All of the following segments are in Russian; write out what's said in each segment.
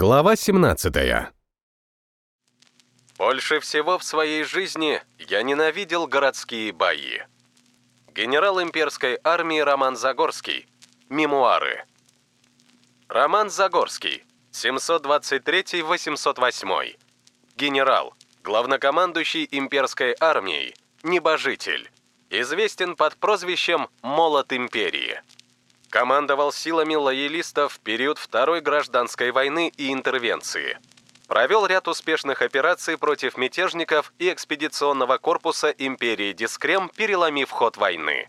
Глава 17 Больше всего в своей жизни я ненавидел городские бои. Генерал имперской армии Роман Загорский. Мемуары. Роман Загорский. 723-808. Генерал. Главнокомандующий имперской армией. Небожитель. Известен под прозвищем «Молот империи». Командовал силами лоялистов в период Второй гражданской войны и интервенции. Провел ряд успешных операций против мятежников и экспедиционного корпуса империи Дискрем, переломив ход войны.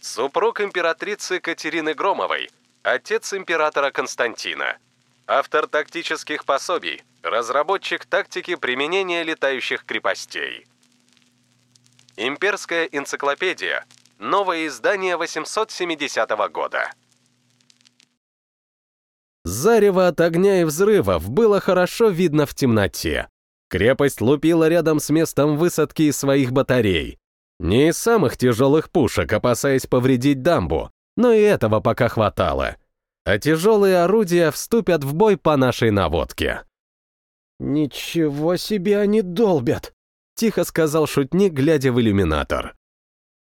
Супруг императрицы Катерины Громовой, отец императора Константина. Автор тактических пособий, разработчик тактики применения летающих крепостей. Имперская энциклопедия – Новое издание 870 года. Зарево от огня и взрывов было хорошо видно в темноте. Крепость лупила рядом с местом высадки из своих батарей. Не из самых тяжелых пушек, опасаясь повредить дамбу, но и этого пока хватало. А тяжелые орудия вступят в бой по нашей наводке. «Ничего себе они долбят!» — тихо сказал шутник, глядя в иллюминатор.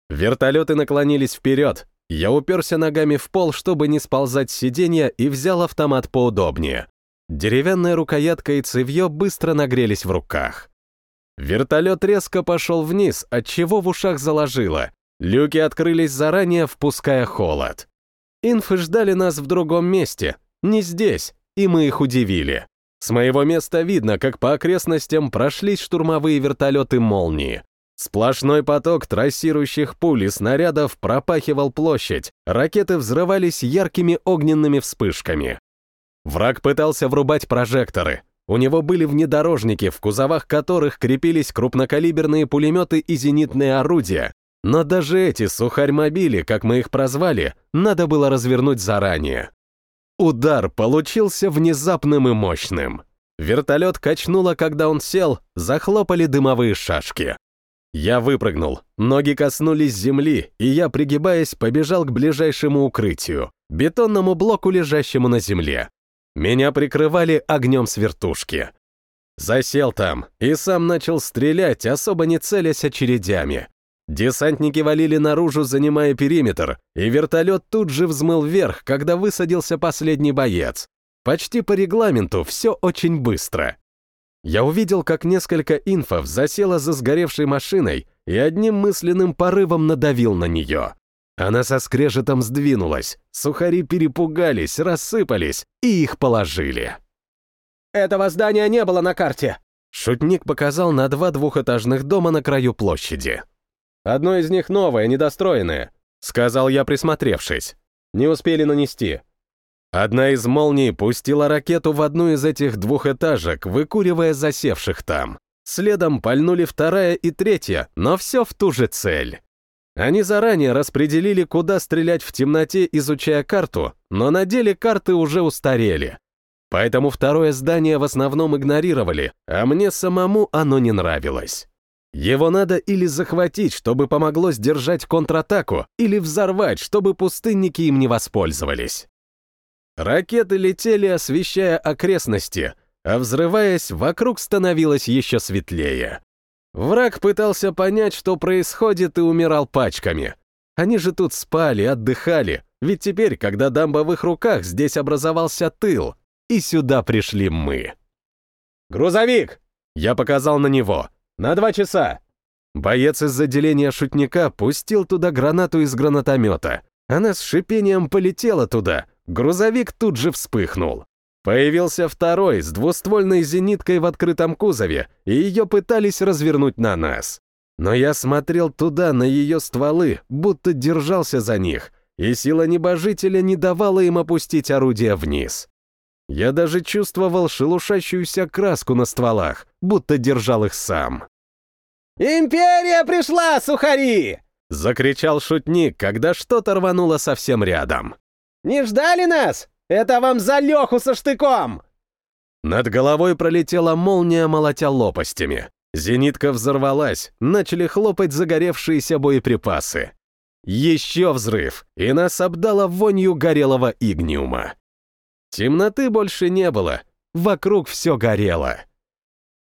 Вертолеты наклонились вперед. Я уперся ногами в пол, чтобы не сползать с сиденья, и взял автомат поудобнее. Деревянная рукоятка и цевье быстро нагрелись в руках. Вертолет резко пошел вниз, отчего в ушах заложило. Люки открылись заранее, впуская холод. Инфы ждали нас в другом месте, не здесь, и мы их удивили. С моего места видно, как по окрестностям прошлись штурмовые вертолеты «Молнии». Сплошной поток трассирующих пуль и снарядов пропахивал площадь, ракеты взрывались яркими огненными вспышками. Враг пытался врубать прожекторы. У него были внедорожники, в кузовах которых крепились крупнокалиберные пулеметы и зенитные орудия. Но даже эти сухарь-мобили, как мы их прозвали, надо было развернуть заранее. Удар получился внезапным и мощным. Вертолет качнуло, когда он сел, захлопали дымовые шашки. Я выпрыгнул, ноги коснулись земли, и я, пригибаясь, побежал к ближайшему укрытию, бетонному блоку, лежащему на земле. Меня прикрывали огнем с вертушки. Засел там и сам начал стрелять, особо не целясь очередями. Десантники валили наружу, занимая периметр, и вертолет тут же взмыл вверх, когда высадился последний боец. Почти по регламенту, все очень быстро. Я увидел, как несколько инфов засело за сгоревшей машиной и одним мысленным порывом надавил на нее. Она со скрежетом сдвинулась, сухари перепугались, рассыпались, и их положили. «Этого здания не было на карте!» Шутник показал на два двухэтажных дома на краю площади. «Одно из них новое, недостроенное», — сказал я, присмотревшись. «Не успели нанести. Одна из молний пустила ракету в одну из этих двухэтажек, выкуривая засевших там. Следом пальнули вторая и третья, но все в ту же цель. Они заранее распределили, куда стрелять в темноте, изучая карту, но на деле карты уже устарели. Поэтому второе здание в основном игнорировали, а мне самому оно не нравилось. Его надо или захватить, чтобы помогло сдержать контратаку, или взорвать, чтобы пустынники им не воспользовались. Ракеты летели, освещая окрестности, а взрываясь, вокруг становилось еще светлее. Враг пытался понять, что происходит, и умирал пачками. Они же тут спали, отдыхали, ведь теперь, когда дамба в их руках, здесь образовался тыл, и сюда пришли мы. «Грузовик!» Я показал на него. «На два часа!» Боец из отделения шутника пустил туда гранату из гранатомета. Она с шипением полетела туда, Грузовик тут же вспыхнул. Появился второй с двуствольной зениткой в открытом кузове, и ее пытались развернуть на нас. Но я смотрел туда, на ее стволы, будто держался за них, и сила небожителя не давала им опустить орудие вниз. Я даже чувствовал шелушащуюся краску на стволах, будто держал их сам. «Империя пришла, сухари!» — закричал шутник, когда что-то рвануло совсем рядом. Не ждали нас? Это вам за Леху со штыком!» Над головой пролетела молния, молотя лопастями. Зенитка взорвалась, начали хлопать загоревшиеся боеприпасы. Еще взрыв, и нас обдало вонью горелого игниума. Темноты больше не было. Вокруг все горело.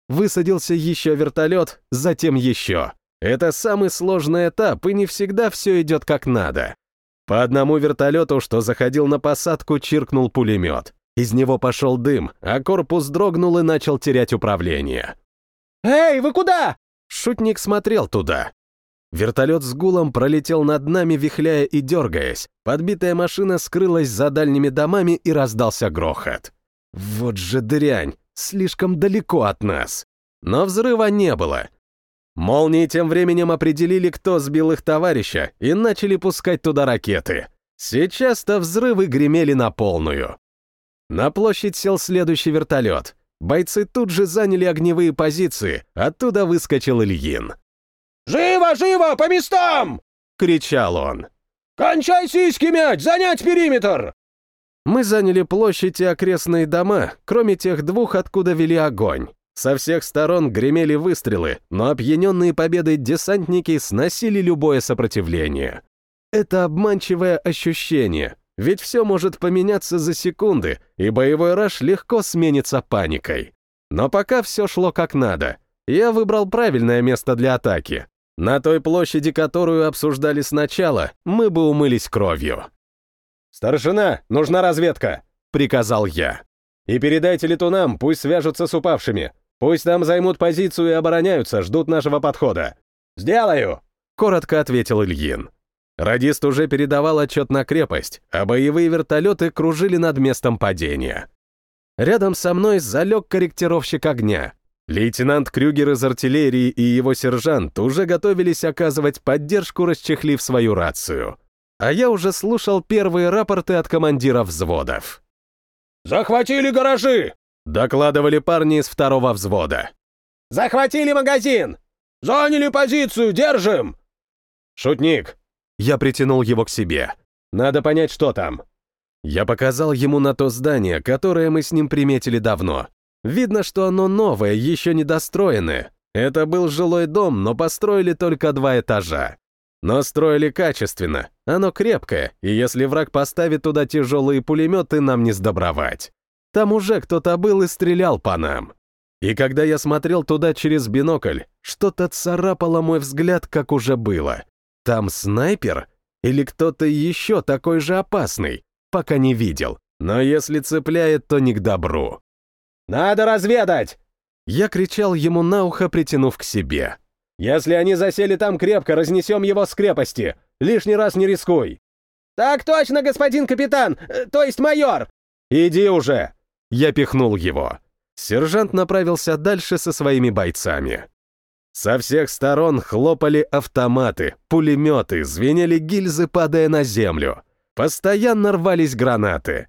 Высадился еще вертолет, затем еще. Это самый сложный этап, и не всегда все идет как надо. По одному вертолету, что заходил на посадку, чиркнул пулемет. Из него пошел дым, а корпус дрогнул и начал терять управление. «Эй, вы куда?» Шутник смотрел туда. Вертолет с гулом пролетел над нами, вихляя и дергаясь. Подбитая машина скрылась за дальними домами и раздался грохот. Вот же дрянь, слишком далеко от нас. Но взрыва не было. Молнии тем временем определили, кто сбил их товарища, и начали пускать туда ракеты. Сейчас-то взрывы гремели на полную. На площадь сел следующий вертолет. Бойцы тут же заняли огневые позиции, оттуда выскочил Ильин. «Живо, живо, по местам!» — кричал он. «Кончай сиськи мять, занять периметр!» Мы заняли площадь и окрестные дома, кроме тех двух, откуда вели огонь. Со всех сторон гремели выстрелы, но опьяненные победой десантники сносили любое сопротивление. Это обманчивое ощущение, ведь все может поменяться за секунды, и боевой раж легко сменится паникой. Но пока все шло как надо. Я выбрал правильное место для атаки. На той площади, которую обсуждали сначала, мы бы умылись кровью. «Старшина, нужна разведка!» — приказал я. «И передайте летунам, пусть свяжутся с упавшими. Пусть там займут позицию и обороняются, ждут нашего подхода». «Сделаю!» — коротко ответил Ильин. Радист уже передавал отчет на крепость, а боевые вертолеты кружили над местом падения. Рядом со мной залег корректировщик огня. Лейтенант Крюгер из артиллерии и его сержант уже готовились оказывать поддержку, расчехлив свою рацию. А я уже слушал первые рапорты от командиров взводов. «Захватили гаражи!» — докладывали парни из второго взвода. «Захватили магазин!» «Заняли позицию, держим!» «Шутник!» Я притянул его к себе. «Надо понять, что там». Я показал ему на то здание, которое мы с ним приметили давно. Видно, что оно новое, еще недостроенное. Это был жилой дом, но построили только два этажа. Но строили качественно, оно крепкое, и если враг поставит туда тяжелые пулеметы, нам не сдобровать. Там уже кто-то был и стрелял по нам. И когда я смотрел туда через бинокль, что-то царапало мой взгляд, как уже было. Там снайпер? Или кто-то еще такой же опасный? Пока не видел. Но если цепляет, то не к добру. «Надо разведать!» Я кричал ему на ухо, притянув к себе. «Если они засели там крепко, разнесем его с крепости. Лишний раз не рискуй!» «Так точно, господин капитан! Э, то есть майор!» «Иди уже!» Я пихнул его. Сержант направился дальше со своими бойцами. Со всех сторон хлопали автоматы, пулеметы, звенели гильзы, падая на землю. Постоянно рвались гранаты.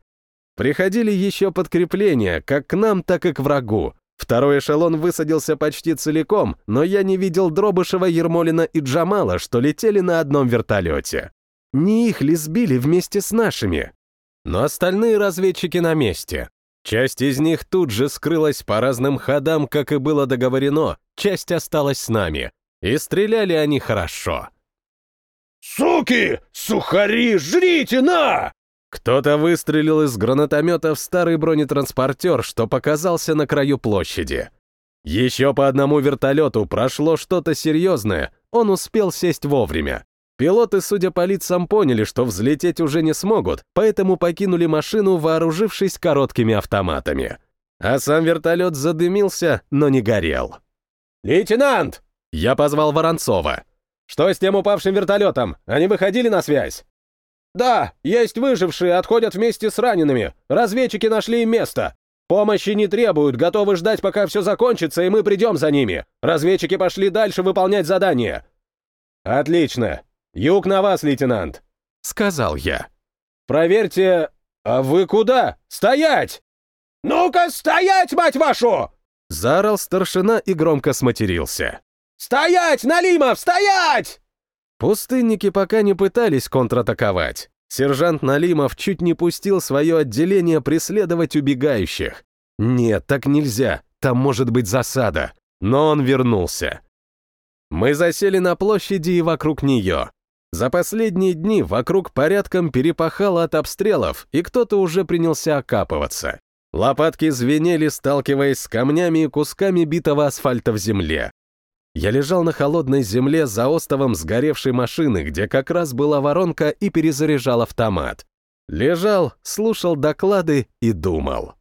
Приходили еще подкрепления, как к нам, так и к врагу. Второй эшелон высадился почти целиком, но я не видел Дробышева, Ермолина и Джамала, что летели на одном вертолете. Не их ли сбили вместе с нашими? Но остальные разведчики на месте. Часть из них тут же скрылась по разным ходам, как и было договорено, часть осталась с нами. И стреляли они хорошо. «Суки! Сухари! Жрите, на!» Кто-то выстрелил из гранатомета в старый бронетранспортер, что показался на краю площади. Еще по одному вертолету прошло что-то серьезное, он успел сесть вовремя. Пилоты, судя по лицам, поняли, что взлететь уже не смогут, поэтому покинули машину, вооружившись короткими автоматами. А сам вертолет задымился, но не горел. «Лейтенант!» Я позвал Воронцова. «Что с тем упавшим вертолетом? Они выходили на связь?» «Да, есть выжившие, отходят вместе с ранеными. Разведчики нашли им место. Помощи не требуют, готовы ждать, пока все закончится, и мы придем за ними. Разведчики пошли дальше выполнять задание». «Отлично. Юг на вас, лейтенант», — сказал я. «Проверьте... А вы куда? Стоять!» «Ну-ка, стоять, мать вашу!» — заорал старшина и громко сматерился. «Стоять, Налимов, стоять!» Пустынники пока не пытались контратаковать. Сержант Налимов чуть не пустил свое отделение преследовать убегающих. Нет, так нельзя, там может быть засада. Но он вернулся. Мы засели на площади и вокруг нее. За последние дни вокруг порядком перепахало от обстрелов, и кто-то уже принялся окапываться. Лопатки звенели, сталкиваясь с камнями и кусками битого асфальта в земле. Я лежал на холодной земле за остовом сгоревшей машины, где как раз была воронка и перезаряжал автомат. Лежал, слушал доклады и думал.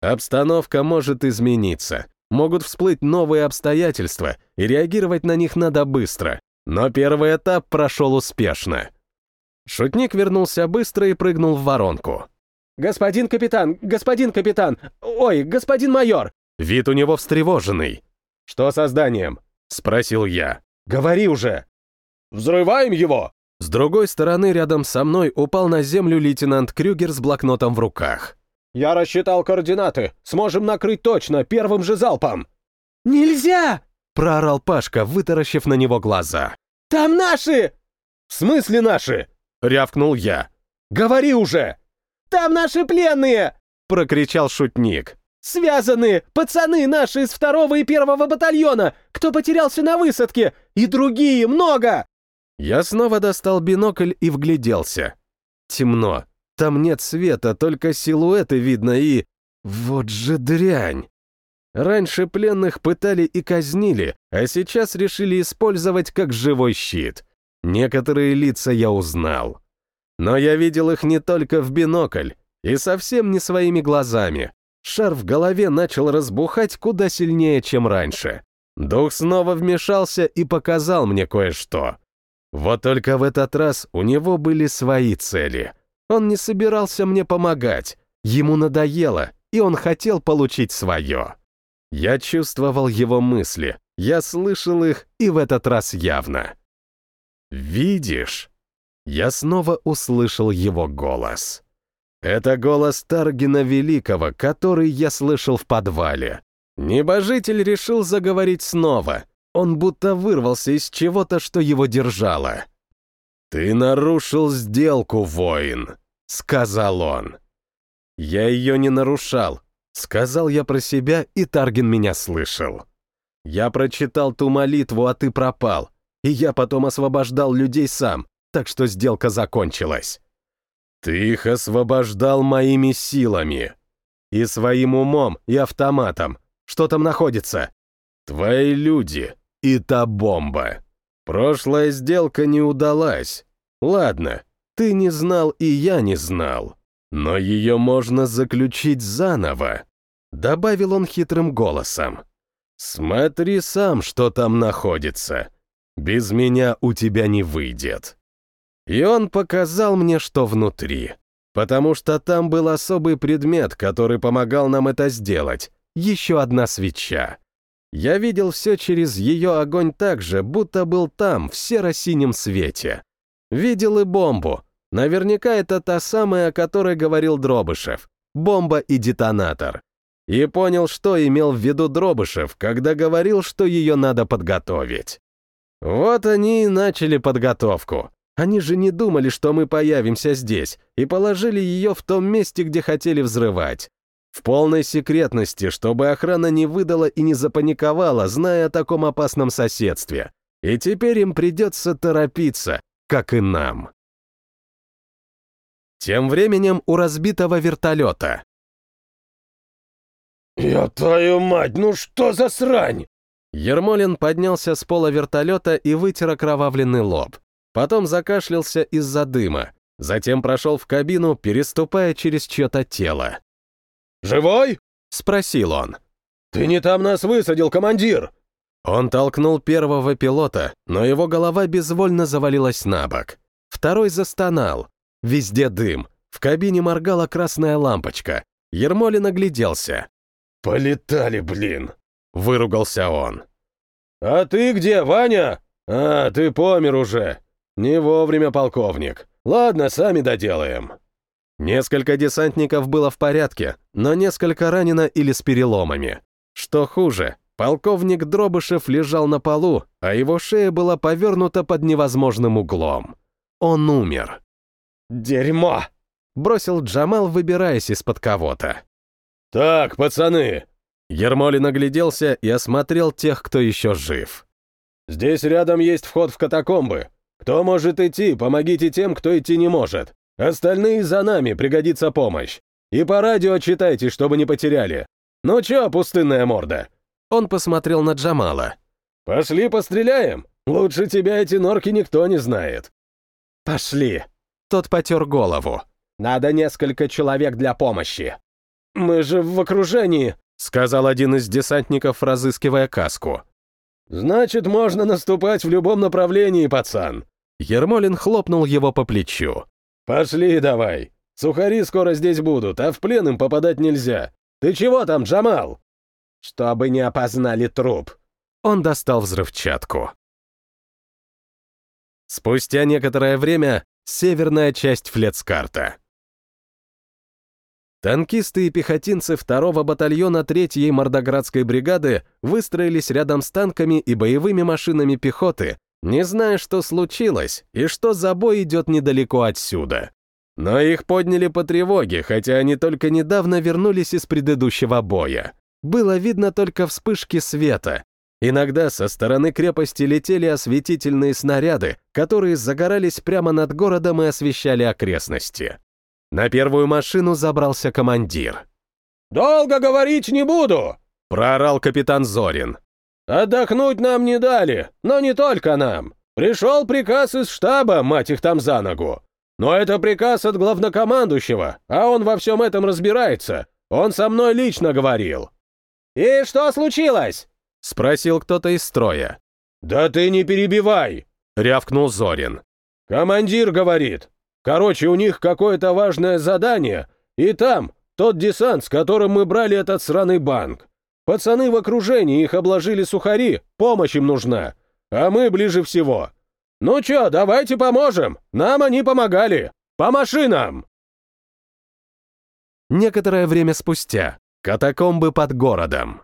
Обстановка может измениться. Могут всплыть новые обстоятельства, и реагировать на них надо быстро. Но первый этап прошел успешно. Шутник вернулся быстро и прыгнул в воронку. «Господин капитан! Господин капитан! Ой, господин майор!» Вид у него встревоженный. «Что со зданием?» — спросил я. «Говори уже!» «Взрываем его!» С другой стороны, рядом со мной упал на землю лейтенант Крюгер с блокнотом в руках. «Я рассчитал координаты. Сможем накрыть точно, первым же залпом!» «Нельзя!» — проорал Пашка, вытаращив на него глаза. «Там наши!» «В смысле наши?» — рявкнул я. «Говори уже!» «Там наши пленные!» — прокричал шутник. «Связаны! Пацаны наши из второго и первого батальона! Кто потерялся на высадке! И другие, много!» Я снова достал бинокль и вгляделся. Темно. Там нет света, только силуэты видно и... Вот же дрянь! Раньше пленных пытали и казнили, а сейчас решили использовать как живой щит. Некоторые лица я узнал. Но я видел их не только в бинокль, и совсем не своими глазами. Шар в голове начал разбухать куда сильнее, чем раньше. Дух снова вмешался и показал мне кое-что. Вот только в этот раз у него были свои цели. Он не собирался мне помогать. Ему надоело, и он хотел получить свое. Я чувствовал его мысли, я слышал их, и в этот раз явно. «Видишь?» Я снова услышал его голос. Это голос Таргина Великого, который я слышал в подвале. Небожитель решил заговорить снова. Он будто вырвался из чего-то, что его держало. «Ты нарушил сделку, воин», — сказал он. Я ее не нарушал, Сказал я про себя, и Таргин меня слышал. Я прочитал ту молитву, а ты пропал, и я потом освобождал людей сам, так что сделка закончилась. Ты их освобождал моими силами. И своим умом, и автоматом. Что там находится? Твои люди и та бомба. Прошлая сделка не удалась. Ладно, ты не знал, и я не знал. Но ее можно заключить заново. Добавил он хитрым голосом. Смотри сам, что там находится. Без меня у тебя не выйдет. И он показал мне, что внутри. Потому что там был особый предмет, который помогал нам это сделать. Еще одна свеча. Я видел все через ее огонь так же, будто был там, в серо-синем свете. Видел и бомбу, Наверняка это та самая, о которой говорил Дробышев. Бомба и детонатор. И понял, что имел в виду Дробышев, когда говорил, что ее надо подготовить. Вот они и начали подготовку. Они же не думали, что мы появимся здесь, и положили ее в том месте, где хотели взрывать. В полной секретности, чтобы охрана не выдала и не запаниковала, зная о таком опасном соседстве. И теперь им придется торопиться, как и нам. Тем временем у разбитого вертолета. «Я твою мать, ну что за срань?» Ермолин поднялся с пола вертолета и вытер окровавленный лоб. Потом закашлялся из-за дыма. Затем прошел в кабину, переступая через чье-то тело. «Живой?» — спросил он. «Ты не там нас высадил, командир!» Он толкнул первого пилота, но его голова безвольно завалилась на бок. Второй застонал, Везде дым. В кабине моргала красная лампочка. Ермолин огляделся. «Полетали, блин!» — выругался он. «А ты где, Ваня? А, ты помер уже. Не вовремя, полковник. Ладно, сами доделаем». Несколько десантников было в порядке, но несколько ранено или с переломами. Что хуже, полковник Дробышев лежал на полу, а его шея была повернута под невозможным углом. Он умер. «Дерьмо!» — бросил Джамал, выбираясь из-под кого-то. «Так, пацаны!» Ермолин огляделся и осмотрел тех, кто еще жив. «Здесь рядом есть вход в катакомбы. Кто может идти, помогите тем, кто идти не может. Остальные за нами, пригодится помощь. И по радио отчитайте, чтобы не потеряли. Ну чё, пустынная морда?» Он посмотрел на Джамала. «Пошли постреляем. Лучше тебя эти норки никто не знает». «Пошли!» Тот потер голову. «Надо несколько человек для помощи». «Мы же в окружении», — сказал один из десантников, разыскивая каску. «Значит, можно наступать в любом направлении, пацан». Ермолин хлопнул его по плечу. «Пошли давай. Сухари скоро здесь будут, а в плен им попадать нельзя. Ты чего там, Джамал?» «Чтобы не опознали труп». Он достал взрывчатку. Спустя некоторое время северная часть Флецкарта. Танкисты и пехотинцы второго батальона 3-й Мордоградской бригады выстроились рядом с танками и боевыми машинами пехоты, не зная, что случилось и что за бой идет недалеко отсюда. Но их подняли по тревоге, хотя они только недавно вернулись из предыдущего боя. Было видно только вспышки света. Иногда со стороны крепости летели осветительные снаряды, которые загорались прямо над городом и освещали окрестности. На первую машину забрался командир. «Долго говорить не буду!» — проорал капитан Зорин. «Отдохнуть нам не дали, но не только нам. Пришел приказ из штаба, мать их там за ногу. Но это приказ от главнокомандующего, а он во всем этом разбирается. Он со мной лично говорил». «И что случилось?» — спросил кто-то из строя. «Да ты не перебивай!» — рявкнул Зорин. «Командир говорит, Короче, у них какое-то важное задание, и там тот десант, с которым мы брали этот сраный банк. Пацаны в окружении, их обложили сухари, помощь им нужна, а мы ближе всего. Ну чё, давайте поможем, нам они помогали. По машинам!» Некоторое время спустя. Катакомбы под городом.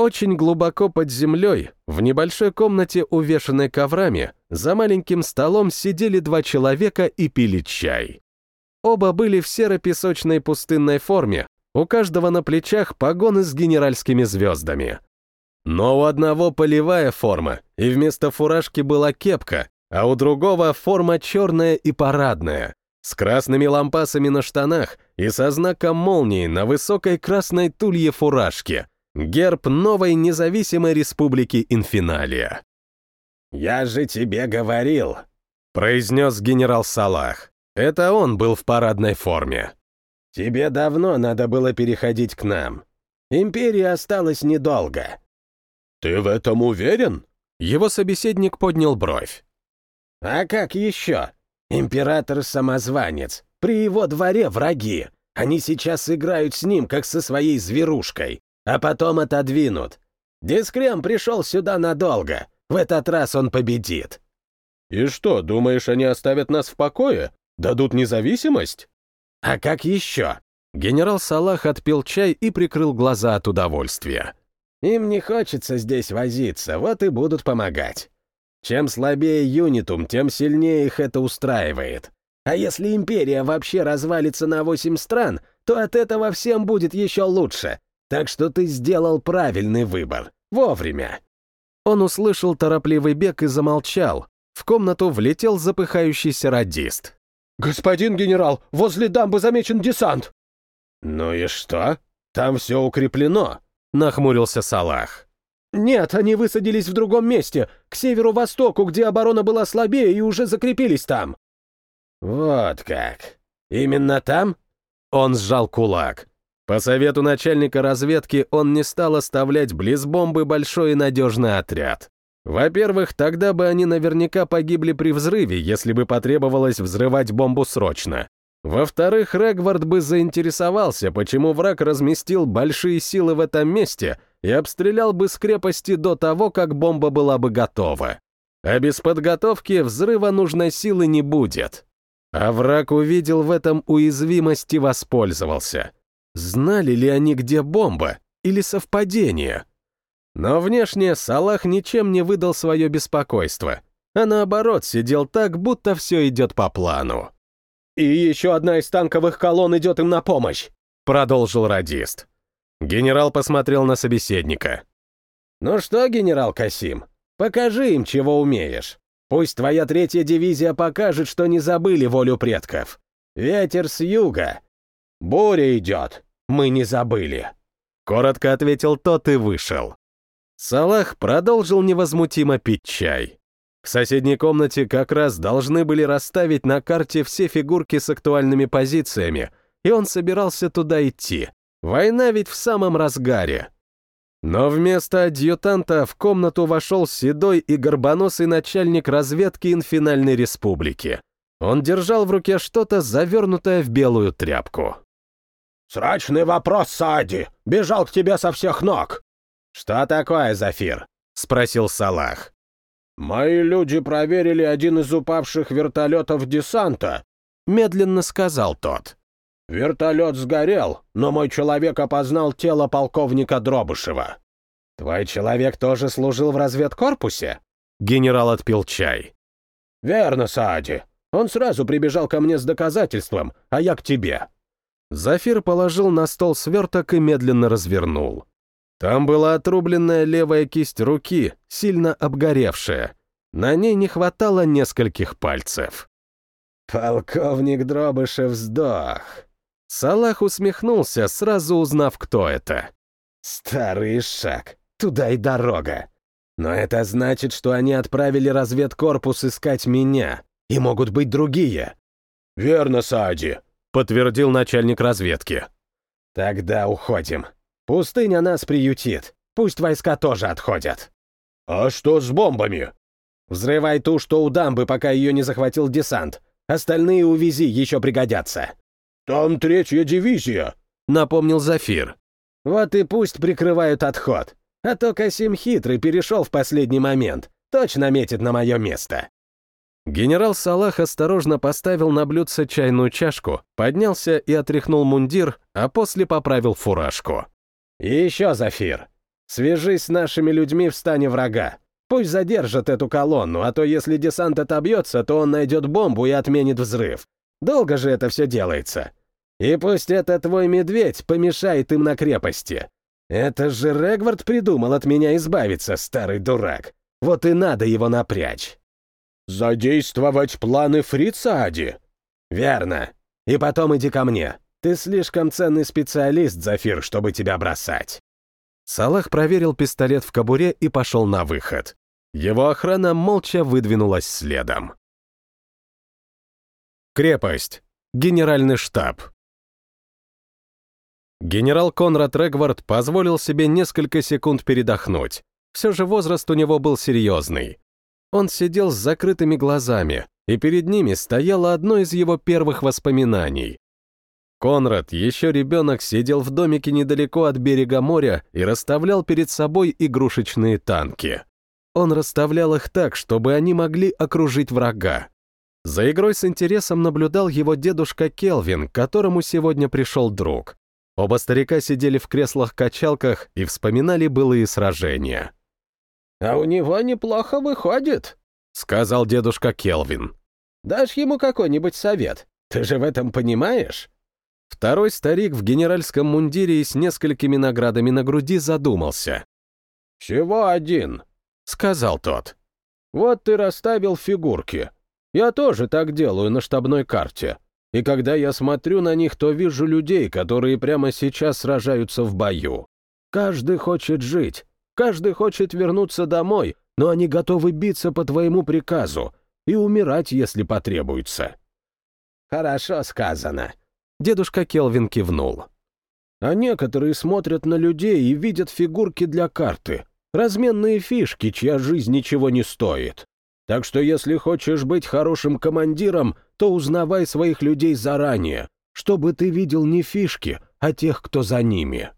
Очень глубоко под землей, в небольшой комнате, увешанной коврами, за маленьким столом сидели два человека и пили чай. Оба были в серо-песочной пустынной форме, у каждого на плечах погоны с генеральскими звездами. Но у одного полевая форма, и вместо фуражки была кепка, а у другого форма черная и парадная, с красными лампасами на штанах и со знаком молнии на высокой красной тулье фуражки — Герб новой независимой республики Инфиналия. «Я же тебе говорил», — произнес генерал Салах. Это он был в парадной форме. «Тебе давно надо было переходить к нам. Империи осталось недолго». «Ты в этом уверен?» Его собеседник поднял бровь. «А как еще? Император-самозванец. При его дворе враги. Они сейчас играют с ним, как со своей зверушкой а потом отодвинут. Дискрем пришел сюда надолго. В этот раз он победит. И что, думаешь, они оставят нас в покое? Дадут независимость? А как еще? Генерал Салах отпил чай и прикрыл глаза от удовольствия. Им не хочется здесь возиться, вот и будут помогать. Чем слабее юнитум, тем сильнее их это устраивает. А если империя вообще развалится на восемь стран, то от этого всем будет еще лучше. Так что ты сделал правильный выбор. Вовремя. Он услышал торопливый бег и замолчал. В комнату влетел запыхающийся радист. «Господин генерал, возле дамбы замечен десант!» «Ну и что? Там все укреплено», — нахмурился Салах. «Нет, они высадились в другом месте, к северу-востоку, где оборона была слабее и уже закрепились там». «Вот как. Именно там?» Он сжал кулак. По совету начальника разведки он не стал оставлять близ бомбы большой и надежный отряд. Во-первых, тогда бы они наверняка погибли при взрыве, если бы потребовалось взрывать бомбу срочно. Во-вторых, Регвард бы заинтересовался, почему враг разместил большие силы в этом месте и обстрелял бы с крепости до того, как бомба была бы готова. А без подготовки взрыва нужной силы не будет. А враг увидел в этом уязвимость и воспользовался. Знали ли они, где бомба? Или совпадение? Но внешне Салах ничем не выдал свое беспокойство, а наоборот сидел так, будто все идет по плану. «И еще одна из танковых колонн идет им на помощь», — продолжил радист. Генерал посмотрел на собеседника. «Ну что, генерал Касим, покажи им, чего умеешь. Пусть твоя третья дивизия покажет, что не забыли волю предков. Ветер с юга. Буря идет. Мы не забыли. Коротко ответил тот и вышел. Салах продолжил невозмутимо пить чай. В соседней комнате как раз должны были расставить на карте все фигурки с актуальными позициями, и он собирался туда идти. Война ведь в самом разгаре. Но вместо адъютанта в комнату вошел седой и горбоносый начальник разведки инфинальной республики. Он держал в руке что-то, завернутое в белую тряпку. «Срочный вопрос, Сади! Бежал к тебе со всех ног!» «Что такое, Зафир?» — спросил Салах. «Мои люди проверили один из упавших вертолетов десанта», — медленно сказал тот. «Вертолет сгорел, но мой человек опознал тело полковника Дробышева». «Твой человек тоже служил в разведкорпусе?» Генерал отпил чай. «Верно, Саади. Он сразу прибежал ко мне с доказательством, а я к тебе». Зафир положил на стол сверток и медленно развернул. Там была отрубленная левая кисть руки, сильно обгоревшая. На ней не хватало нескольких пальцев. «Полковник Дробышев сдох», Салах усмехнулся, сразу узнав, кто это. «Старый шаг. Туда и дорога. Но это значит, что они отправили разведкорпус искать меня. И могут быть другие». «Верно, Саади», — подтвердил начальник разведки. «Тогда уходим. Пустыня нас приютит. Пусть войска тоже отходят». «А что с бомбами?» «Взрывай ту, что у дамбы, пока ее не захватил десант. Остальные увези, еще пригодятся». «Там третья дивизия», — напомнил Зафир. «Вот и пусть прикрывают отход. А то Касим хитрый перешел в последний момент. Точно метит на мое место». Генерал Салах осторожно поставил на блюдце чайную чашку, поднялся и отряхнул мундир, а после поправил фуражку. «И еще, Зафир, свяжись с нашими людьми в стане врага. Пусть задержат эту колонну, а то если десант отобьется, то он найдет бомбу и отменит взрыв. Долго же это все делается. И пусть это твой медведь помешает им на крепости. Это же Регвард придумал от меня избавиться, старый дурак. Вот и надо его напрячь. Задействовать планы Фрица, Ади? Верно. И потом иди ко мне. Ты слишком ценный специалист, Зафир, чтобы тебя бросать. Салах проверил пистолет в кобуре и пошел на выход. Его охрана молча выдвинулась следом. Крепость. Генеральный штаб. Генерал Конрад Регвард позволил себе несколько секунд передохнуть. Все же возраст у него был серьезный. Он сидел с закрытыми глазами, и перед ними стояло одно из его первых воспоминаний. Конрад, еще ребенок, сидел в домике недалеко от берега моря и расставлял перед собой игрушечные танки. Он расставлял их так, чтобы они могли окружить врага. За игрой с интересом наблюдал его дедушка Келвин, к которому сегодня пришел друг. Оба старика сидели в креслах-качалках и вспоминали былые сражения. «А у него неплохо выходит», — сказал дедушка Келвин. «Дашь ему какой-нибудь совет? Ты же в этом понимаешь?» Второй старик в генеральском мундире и с несколькими наградами на груди задумался. «Всего один», — сказал тот. «Вот ты расставил фигурки. Я тоже так делаю на штабной карте. И когда я смотрю на них, то вижу людей, которые прямо сейчас сражаются в бою. Каждый хочет жить, каждый хочет вернуться домой, но они готовы биться по твоему приказу и умирать, если потребуется». «Хорошо сказано», — дедушка Келвин кивнул. «А некоторые смотрят на людей и видят фигурки для карты, разменные фишки, чья жизнь ничего не стоит. Так что если хочешь быть хорошим командиром, то узнавай своих людей заранее, чтобы ты видел не фишки, а тех, кто за ними».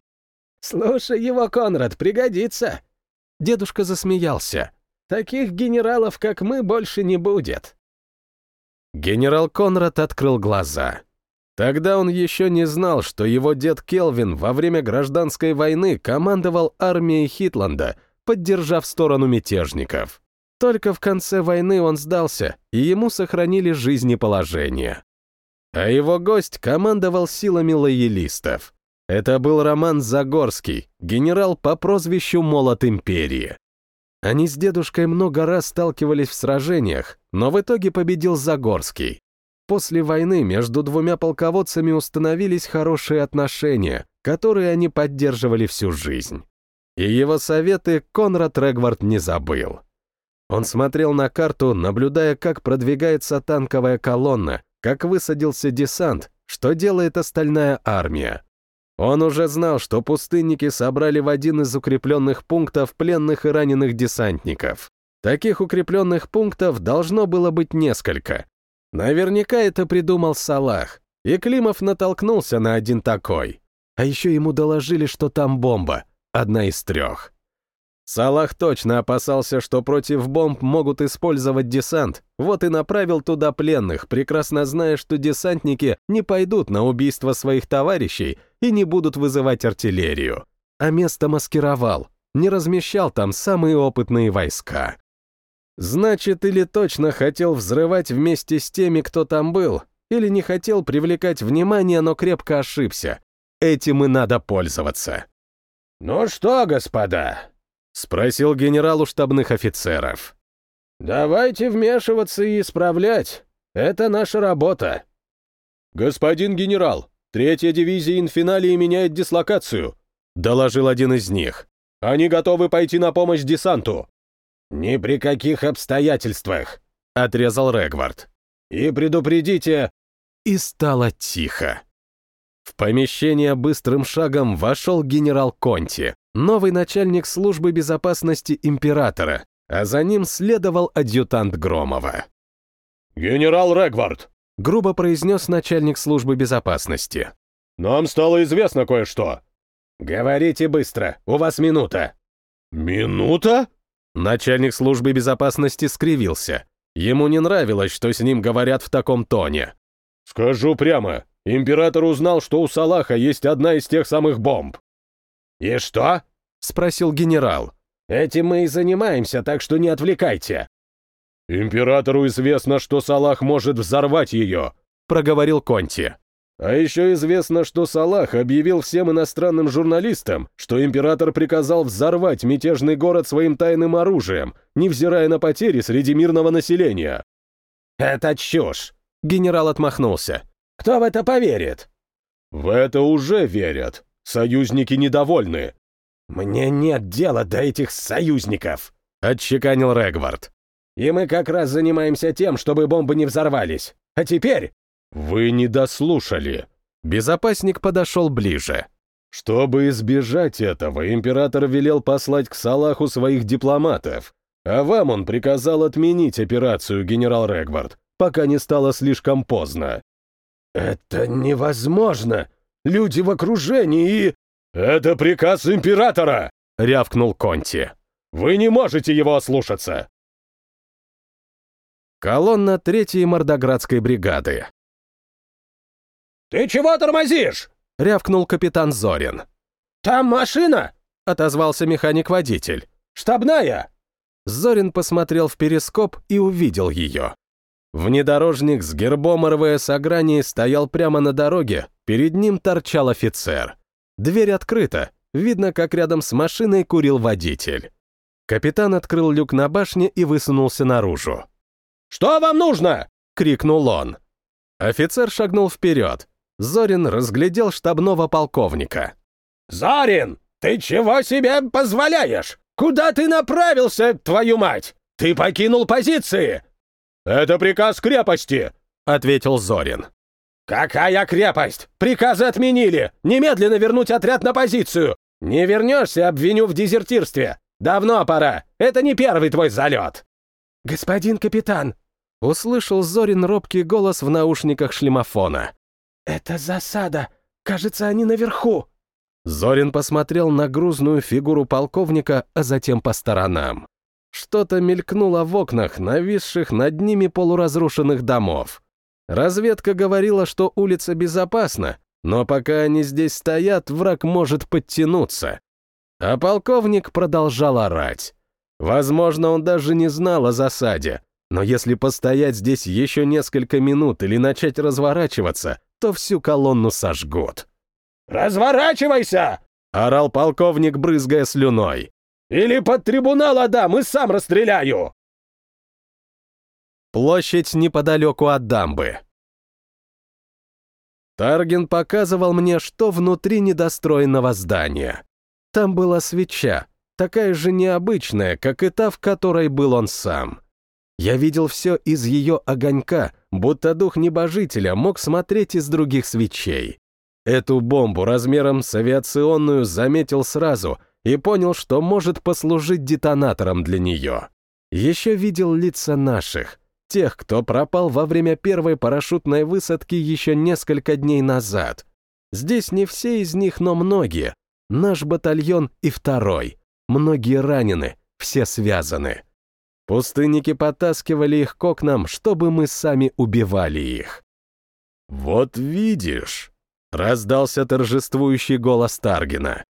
«Слушай его, Конрад, пригодится!» Дедушка засмеялся. «Таких генералов, как мы, больше не будет». Генерал Конрад открыл глаза. Тогда он еще не знал, что его дед Келвин во время гражданской войны командовал армией Хитланда, поддержав сторону мятежников. Только в конце войны он сдался, и ему сохранили жизнеположение. А его гость командовал силами лоялистов. Это был Роман Загорский, генерал по прозвищу Молот Империи. Они с дедушкой много раз сталкивались в сражениях, но в итоге победил Загорский. после войны между двумя полководцами установились хорошие отношения, которые они поддерживали всю жизнь. И его советы Конрад Регвард не забыл. Он смотрел на карту, наблюдая, как продвигается танковая колонна, как высадился десант, что делает остальная армия. Он уже знал, что пустынники собрали в один из укрепленных пунктов пленных и раненых десантников. Таких укрепленных пунктов должно было быть несколько. Наверняка это придумал Салах, и Климов натолкнулся на один такой. А еще ему доложили, что там бомба, одна из трех. Салах точно опасался, что против бомб могут использовать десант, вот и направил туда пленных, прекрасно зная, что десантники не пойдут на убийство своих товарищей и не будут вызывать артиллерию. А место маскировал, не размещал там самые опытные войска. Значит, или точно хотел взрывать вместе с теми, кто там был, или не хотел привлекать внимание, но крепко ошибся. Этим и надо пользоваться. «Ну что, господа?» — спросил генерал у штабных офицеров. «Давайте вмешиваться и исправлять. Это наша работа». «Господин генерал, третья дивизия инфиналии меняет дислокацию», — доложил один из них. «Они готовы пойти на помощь десанту». «Ни при каких обстоятельствах», — отрезал Регвард. «И предупредите...» И стало тихо. В помещение быстрым шагом вошел генерал Конти, новый начальник службы безопасности императора, а за ним следовал адъютант Громова. «Генерал Регвард!» — грубо произнес начальник службы безопасности. «Нам стало известно кое-что». «Говорите быстро, у вас минута». «Минута?» Начальник службы безопасности скривился. Ему не нравилось, что с ним говорят в таком тоне. «Скажу прямо, Император узнал, что у Салаха есть одна из тех самых бомб. «И что?» — спросил генерал. «Этим мы и занимаемся, так что не отвлекайте». «Императору известно, что Салах может взорвать ее», — проговорил Конти. «А еще известно, что Салах объявил всем иностранным журналистам, что император приказал взорвать мятежный город своим тайным оружием, невзирая на потери среди мирного населения». «Это чушь!» — генерал отмахнулся. Кто в это поверит?» «В это уже верят. Союзники недовольны». «Мне нет дела до этих союзников», — отчеканил Регвард. «И мы как раз занимаемся тем, чтобы бомбы не взорвались. А теперь...» «Вы не дослушали». Безопасник подошел ближе. Чтобы избежать этого, император велел послать к Салаху своих дипломатов, а вам он приказал отменить операцию, генерал Регвард, пока не стало слишком поздно. «Это невозможно! Люди в окружении и...» «Это приказ императора!» — рявкнул Конти. «Вы не можете его ослушаться!» Колонна третьей мордоградской бригады. «Ты чего тормозишь?» — рявкнул капитан Зорин. «Там машина!» — отозвался механик-водитель. «Штабная!» Зорин посмотрел в перископ и увидел ее. Внедорожник с гербом РВС Агрании стоял прямо на дороге, перед ним торчал офицер. Дверь открыта, видно, как рядом с машиной курил водитель. Капитан открыл люк на башне и высунулся наружу. «Что вам нужно?» — крикнул он. Офицер шагнул вперед. Зорин разглядел штабного полковника. «Зорин, ты чего себе позволяешь? Куда ты направился, твою мать? Ты покинул позиции!» «Это приказ крепости», — ответил Зорин. «Какая крепость? Приказы отменили! Немедленно вернуть отряд на позицию! Не вернешься, обвиню в дезертирстве! Давно пора! Это не первый твой залет!» «Господин капитан!» — услышал Зорин робкий голос в наушниках шлемофона. «Это засада! Кажется, они наверху!» Зорин посмотрел на грузную фигуру полковника, а затем по сторонам. Что-то мелькнуло в окнах, нависших над ними полуразрушенных домов. Разведка говорила, что улица безопасна, но пока они здесь стоят, враг может подтянуться. А полковник продолжал орать. Возможно, он даже не знал о засаде, но если постоять здесь еще несколько минут или начать разворачиваться, то всю колонну сожгут. «Разворачивайся!» — орал полковник, брызгая слюной. Или под трибунал отдам и сам расстреляю!» Площадь неподалеку от дамбы. Тарген показывал мне, что внутри недостроенного здания. Там была свеча, такая же необычная, как и та, в которой был он сам. Я видел все из ее огонька, будто дух небожителя мог смотреть из других свечей. Эту бомбу размером с авиационную заметил сразу и понял, что может послужить детонатором для нее. Еще видел лица наших, тех, кто пропал во время первой парашютной высадки еще несколько дней назад. Здесь не все из них, но многие. Наш батальон и второй. Многие ранены, все связаны. Пустынники потаскивали их к окнам, чтобы мы сами убивали их. «Вот видишь», — раздался торжествующий голос Таргина.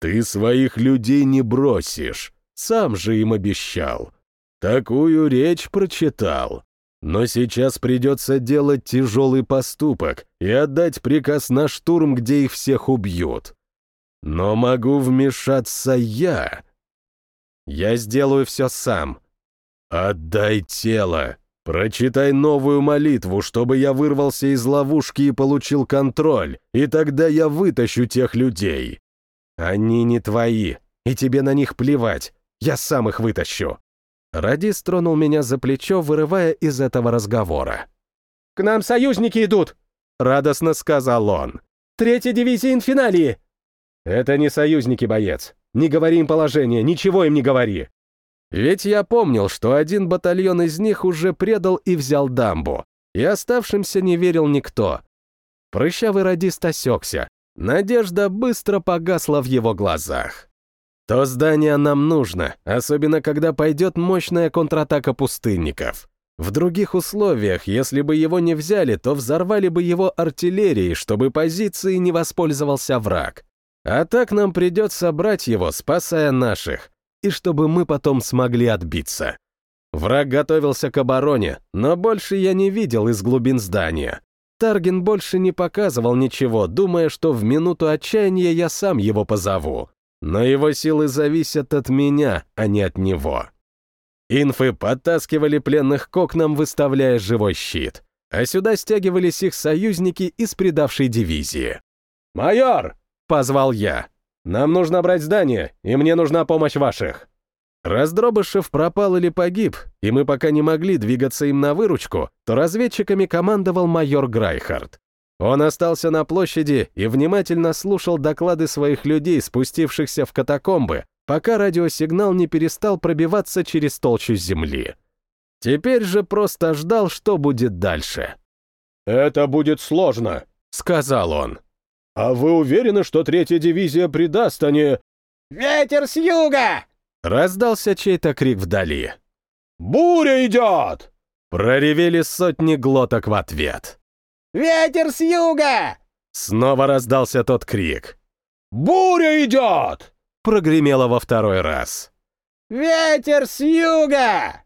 «Ты своих людей не бросишь, сам же им обещал. Такую речь прочитал. Но сейчас придется делать тяжелый поступок и отдать приказ на штурм, где их всех убьют. Но могу вмешаться я. Я сделаю все сам. Отдай тело. Прочитай новую молитву, чтобы я вырвался из ловушки и получил контроль, и тогда я вытащу тех людей. Они не твои, и тебе на них плевать. Я сам их вытащу. Радис тронул меня за плечо, вырывая из этого разговора. «К нам союзники идут!» — радостно сказал он. «Третья дивизия инфиналии!» «Это не союзники, боец. Не говори им положение, ничего им не говори!» Ведь я помнил, что один батальон из них уже предал и взял дамбу, и оставшимся не верил никто. Прыщавый радист осекся. Надежда быстро погасла в его глазах. То здание нам нужно, особенно когда пойдет мощная контратака пустынников. В других условиях, если бы его не взяли, то взорвали бы его артиллерией, чтобы позиции не воспользовался враг. А так нам придется брать его, спасая наших, и чтобы мы потом смогли отбиться. Враг готовился к обороне, но больше я не видел из глубин здания. Тарген больше не показывал ничего, думая, что в минуту отчаяния я сам его позову. Но его силы зависят от меня, а не от него. Инфы подтаскивали пленных к окнам, выставляя живой щит, а сюда стягивались их союзники из предавшей дивизии. «Майор!» — позвал я. «Нам нужно брать здание, и мне нужна помощь ваших». Раздробышев пропал или погиб, и мы пока не могли двигаться им на выручку, то разведчиками командовал майор Грайхард. Он остался на площади и внимательно слушал доклады своих людей, спустившихся в катакомбы, пока радиосигнал не перестал пробиваться через толщу земли. Теперь же просто ждал, что будет дальше. «Это будет сложно», — сказал он. «А вы уверены, что третья дивизия предаст, а не...» «Ветер с юга!» — раздался чей-то крик вдали. «Буря идет!» — проревели сотни глоток в ответ. «Ветер с юга!» Снова раздался тот крик. «Буря идет!» Прогремело во второй раз. «Ветер с юга!»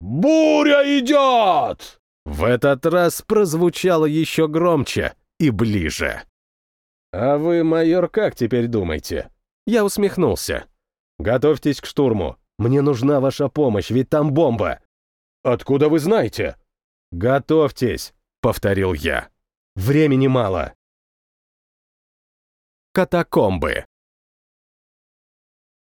«Буря идет!» В этот раз прозвучало еще громче и ближе. «А вы, майор, как теперь думаете?» Я усмехнулся. «Готовьтесь к штурму. Мне нужна ваша помощь, ведь там бомба». «Откуда вы знаете?» «Готовьтесь. — повторил я. «Времени мало». Катакомбы.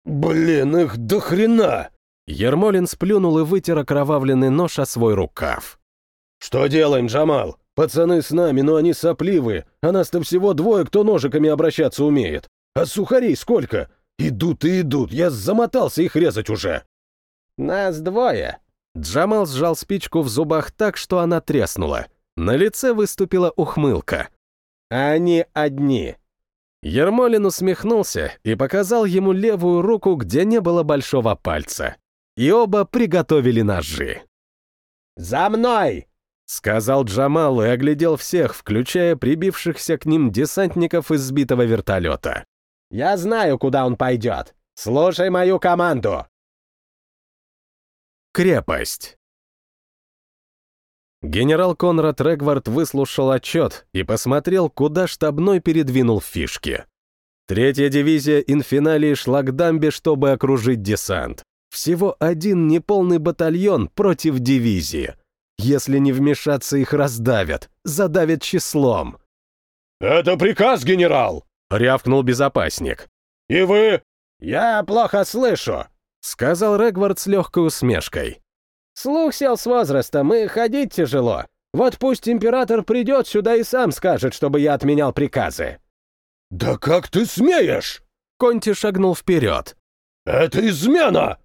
«Блин, их до хрена!» Ермолин сплюнул и вытер окровавленный нож о свой рукав. «Что делаем, Джамал? Пацаны с нами, но они сопливые, а нас-то всего двое, кто ножиками обращаться умеет. А сухарей сколько? Идут и идут, я замотался их резать уже». «Нас двое». Джамал сжал спичку в зубах так, что она треснула. На лице выступила ухмылка. «Они одни». Ермолин усмехнулся и показал ему левую руку, где не было большого пальца. И оба приготовили ножи. «За мной!» — сказал Джамал и оглядел всех, включая прибившихся к ним десантников из сбитого вертолета. «Я знаю, куда он пойдет. Слушай мою команду!» Крепость. Генерал Конрад Регвард выслушал отчет и посмотрел, куда штабной передвинул фишки. Третья дивизия инфиналии шла к дамбе, чтобы окружить десант. Всего один неполный батальон против дивизии. Если не вмешаться, их раздавят, задавят числом. «Это приказ, генерал!» — рявкнул безопасник. «И вы...» «Я плохо слышу», — сказал Регвард с легкой усмешкой. «Слух сел с возрастом, и ходить тяжело. Вот пусть император придет сюда и сам скажет, чтобы я отменял приказы». «Да как ты смеешь?» Конти шагнул вперед. «Это измена!»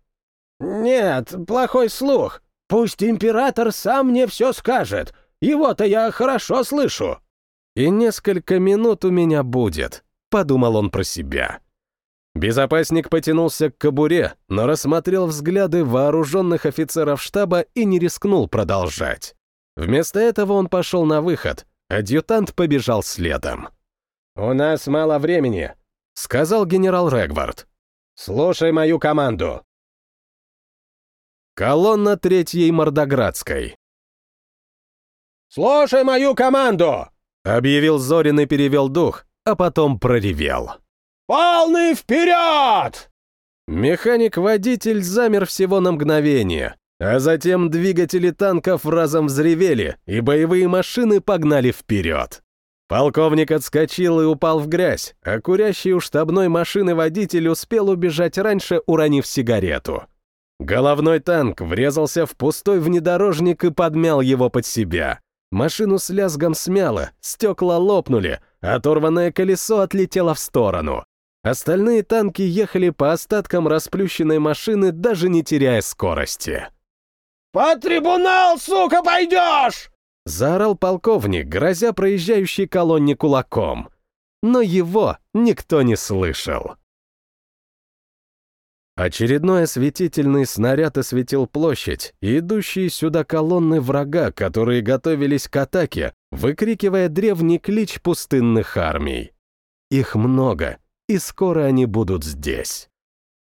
«Нет, плохой слух. Пусть император сам мне все скажет. Его-то я хорошо слышу». «И несколько минут у меня будет», — подумал он про себя. Безопасник потянулся к кобуре, но рассмотрел взгляды вооруженных офицеров штаба и не рискнул продолжать. Вместо этого он пошел на выход, адъютант побежал следом. «У нас мало времени», — сказал генерал Регвард. «Слушай мою команду». Колонна Третьей Мордоградской. «Слушай мою команду!» — объявил Зорин и перевел дух, а потом проревел. «Полный вперед!» Механик-водитель замер всего на мгновение, а затем двигатели танков разом взревели, и боевые машины погнали вперед. Полковник отскочил и упал в грязь, а курящий у штабной машины водитель успел убежать раньше, уронив сигарету. Головной танк врезался в пустой внедорожник и подмял его под себя. Машину с лязгом смяло, стекла лопнули, оторванное колесо отлетело в сторону. Остальные танки ехали по остаткам расплющенной машины, даже не теряя скорости. «По трибунал, сука, пойдешь!» Заорал полковник, грозя проезжающей колонне кулаком. Но его никто не слышал. Очередной осветительный снаряд осветил площадь, и идущие сюда колонны врага, которые готовились к атаке, выкрикивая древний клич пустынных армий. Их много, и скоро они будут здесь.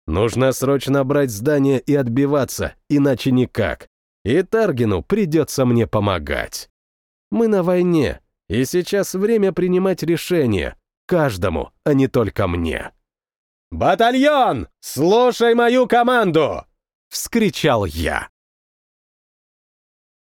Нужно срочно брать здание и отбиваться, иначе никак. И Таргину придется мне помогать. Мы на войне, и сейчас время принимать решения. Каждому, а не только мне. «Батальон, слушай мою команду!» — вскричал я.